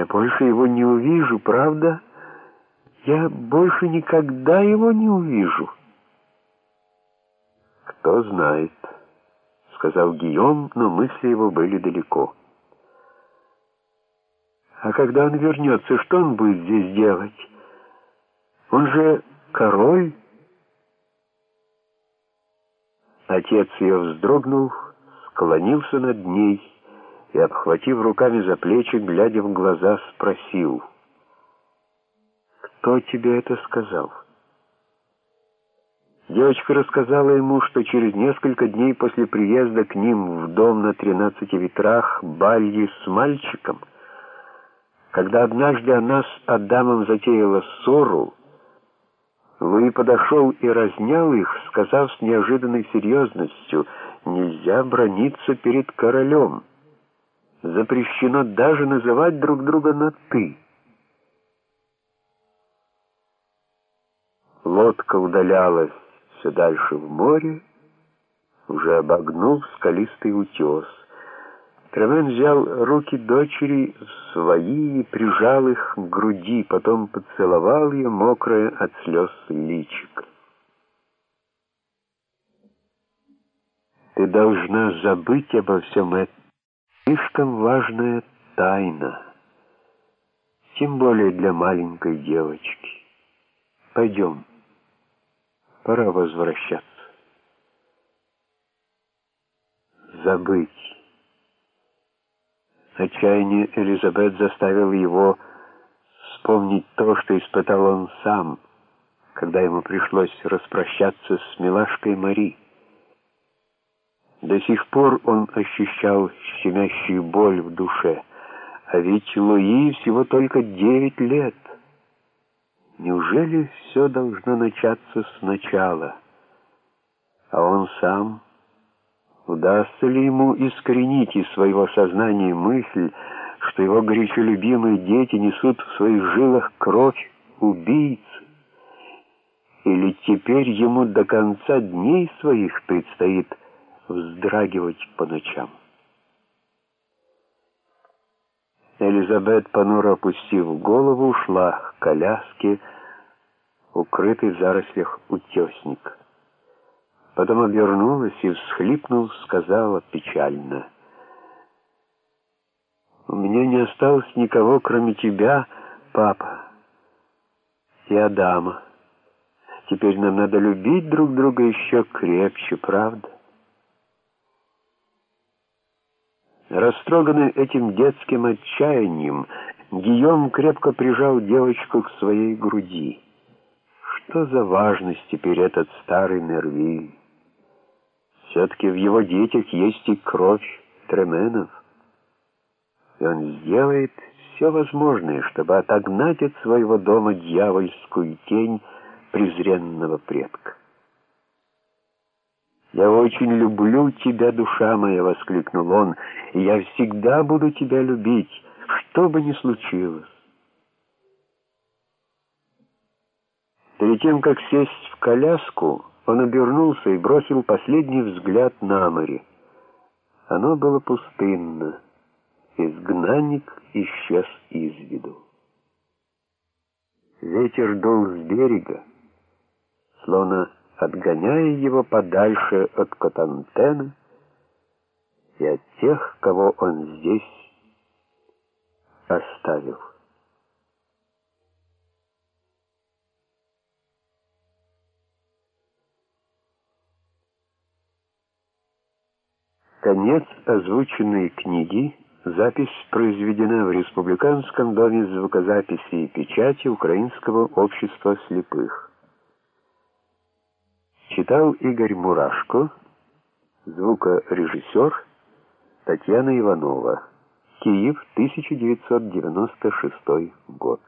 Я больше его не увижу, правда? Я больше никогда его не увижу. Кто знает, сказал Гийом, но мысли его были далеко. А когда он вернется, что он будет здесь делать? Он же король. Отец ее вздрогнул, склонился над ней и, обхватив руками за плечи, глядя в глаза, спросил, «Кто тебе это сказал?» Девочка рассказала ему, что через несколько дней после приезда к ним в дом на тринадцати ветрах Бальи с мальчиком, когда однажды она с Адамом затеяла ссору, Луи подошел и разнял их, сказав с неожиданной серьезностью, «Нельзя брониться перед королем. Запрещено даже называть друг друга на «ты». Лодка удалялась все дальше в море, уже обогнув скалистый утес. Тремен взял руки дочери в свои и прижал их к груди, потом поцеловал ее мокрое от слез личико. «Ты должна забыть обо всем этом. Слишком важная тайна, тем более для маленькой девочки. Пойдем, пора возвращаться. Забыть». Отчаяние Элизабет заставило его вспомнить то, что испытал он сам, когда ему пришлось распрощаться с милашкой Мари. До сих пор он ощущал щемящую боль в душе, а ведь Луи всего только девять лет. Неужели все должно начаться сначала? А он сам... Удастся ли ему искоренить из своего сознания мысль, что его горячо любимые дети несут в своих жилах кровь убийц? Или теперь ему до конца дней своих предстоит вздрагивать по ночам? Элизабет, понуро опустив голову, ушла к коляске, укрытой в зарослях утесника. Потом обернулась и, всхлипнув, сказала печально. «У меня не осталось никого, кроме тебя, папа, и Адама. Теперь нам надо любить друг друга еще крепче, правда?» Растроганный этим детским отчаянием, Гийом крепко прижал девочку к своей груди. Что за важность теперь этот старый Нервиль? Все-таки в его детях есть и кровь Тременов. И он сделает все возможное, чтобы отогнать от своего дома дьявольскую тень презренного предка. «Я очень люблю тебя, душа моя!» — воскликнул он. «И я всегда буду тебя любить, что бы ни случилось». Перед тем, как сесть в коляску, он обернулся и бросил последний взгляд на море. Оно было пустынно. Изгнанник исчез из виду. Ветер дул с берега, словно отгоняя его подальше от Котантена и от тех, кого он здесь оставил. Конец озвученной книги. Запись произведена в Республиканском доме звукозаписи и печати Украинского общества слепых. Читал Игорь Мурашко, звукорежиссер Татьяна Иванова. Киев, 1996 год.